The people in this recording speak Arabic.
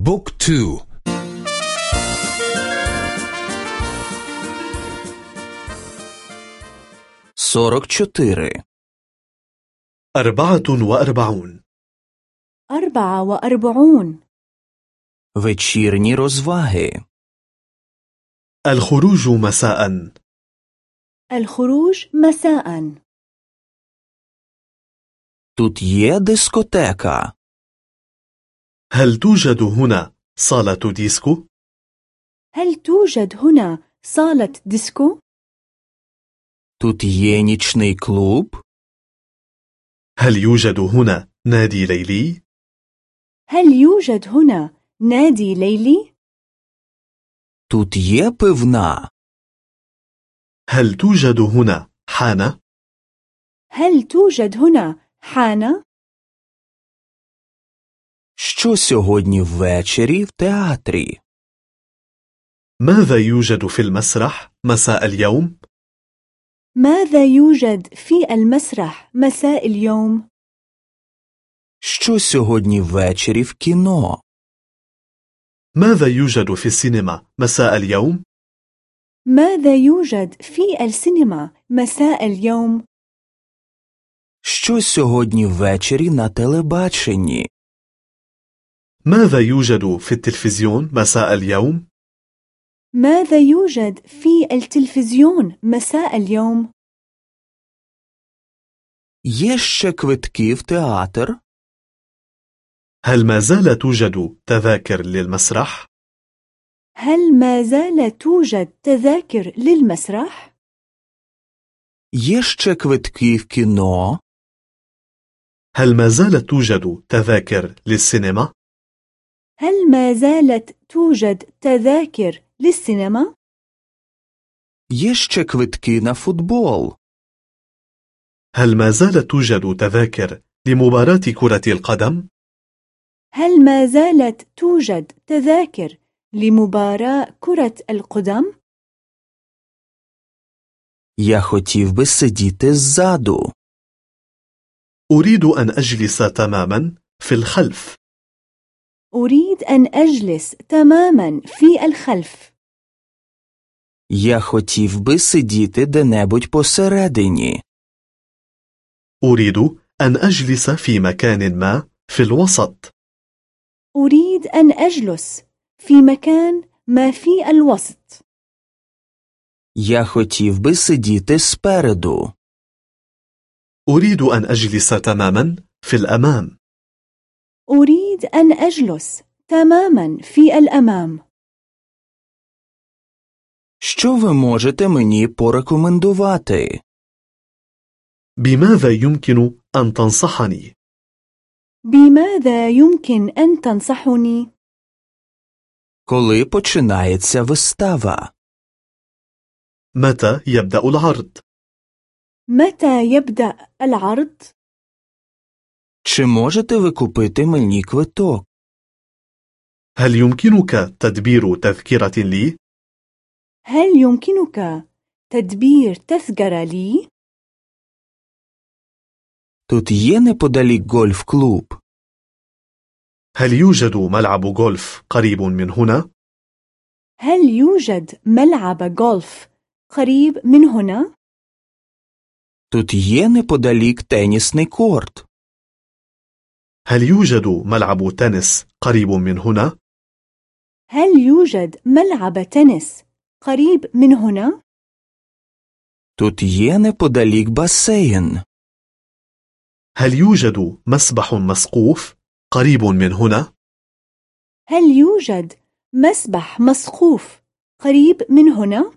بوك تو سورك چتيري أربعة وأربعون أربعة وأربعون Вечірні розваги. الخروج مساء الخروج مساء Тут є дискотека. هل توجد هنا صالة ديسكو؟ هل توجد هنا صالة ديسكو؟ Тут є нічний клуб. هل يوجد هنا نادي ليلي؟ هل يوجد هنا نادي ليلي؟ Тут є пивна. هل توجد هنا حانة؟ هل توجد هنا حانة؟ Що сьогодні ввечері в театрі? ماذا يوجد في المسرح مساء اليوم؟ ماذا يوجد في المسرح مساء اليوم؟ Що сьогодні ввечері в кіно? ماذا يوجد في السينما مساء اليوم؟ ماذا يوجد في السينما مساء اليوم؟ Що сьогодні ввечері на телебаченні? ماذا يوجد في التلفزيون مساء اليوم؟ ماذا يوجد في التلفزيون مساء اليوم؟ Є ще квитки в театр? هل ما زال توجد تذاكر للمسرح؟ هل ما زال توجد تذاكر للمسرح؟ Є ще квитки в кіно? هل ما زالت توجد تذاكر للسينما؟ هل ما زالت توجد تذاكر للسينما؟ Є ще квитки на футбол? هل ما زالت توجد تذاكر لمباراة كرة القدم؟ هل ما زالت توجد تذاكر لمباراة كرة القدم؟ Я хотів би сидіти ззаду. أريد أن أجلس تماما في الخلف أريد أن أجلس تماما في الخلف Я хотів би сидіти де-небудь посередині. أريد أن أجلس في مكان ما في الوسط أريد أن أجلس في مكان ما في الوسط Я хотів би сидіти спереду. أريد أن أجلس تماما في الأمام أريد أن أجلس تماما في الأمام Що ви можете мені порекомендувати? بماذا يمكن أن تنصحني؟ بماذا يمكن أن تنصحني؟ Коли починається вистава? متى يبدأ العرض؟ متى يبدأ العرض؟ Чи можете ви купити мені квиток? هل يمكنك تدبير تذكرة لي؟ هل يمكنك تدبير تذكرة لي؟ Тут є неподалік гольф-клуб. هل يوجد ملعب غولف قريب من هنا؟ هل يوجد ملعب غولف قريب من هنا؟ Тут є неподалік тенісний корт. هل يوجد ملعب تنس قريب من هنا؟ هل يوجد ملعب تنس قريب من هنا؟ Тут є неподалік басейн. هل يوجد مسبح مسقوف قريب من هنا؟ هل يوجد مسبح مسقوف قريب من هنا؟